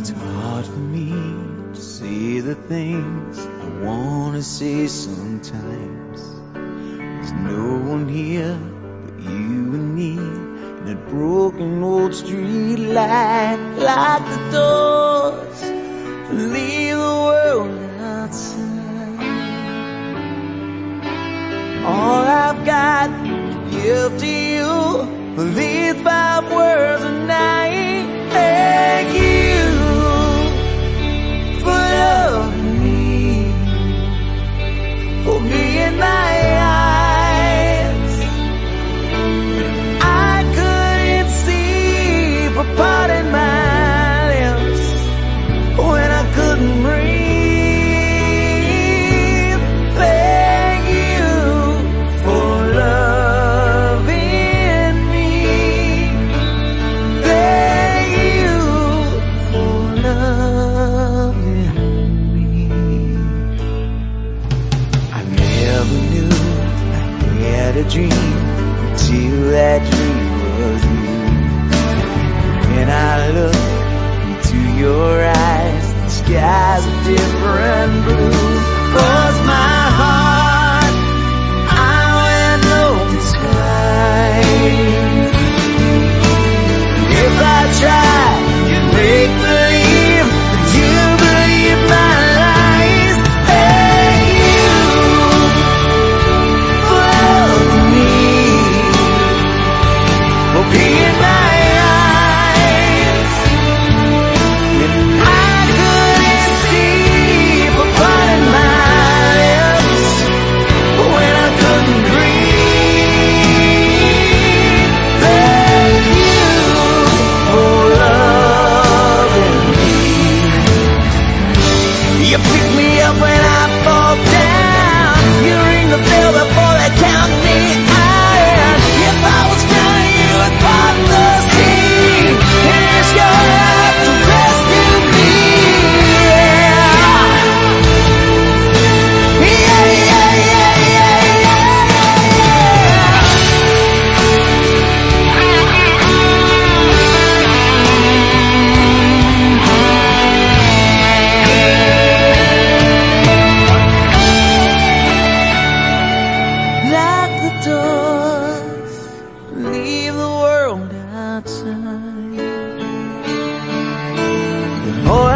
hard for me to say the things I wanna say sometimes. There's no one here but you and me in that broken old street light. Lock the doors, leave the world outside. All I've got to give to you are these five words and I had a dream until that dream was you. When I look into your eyes, the sky's a different blue. Cross my heart, the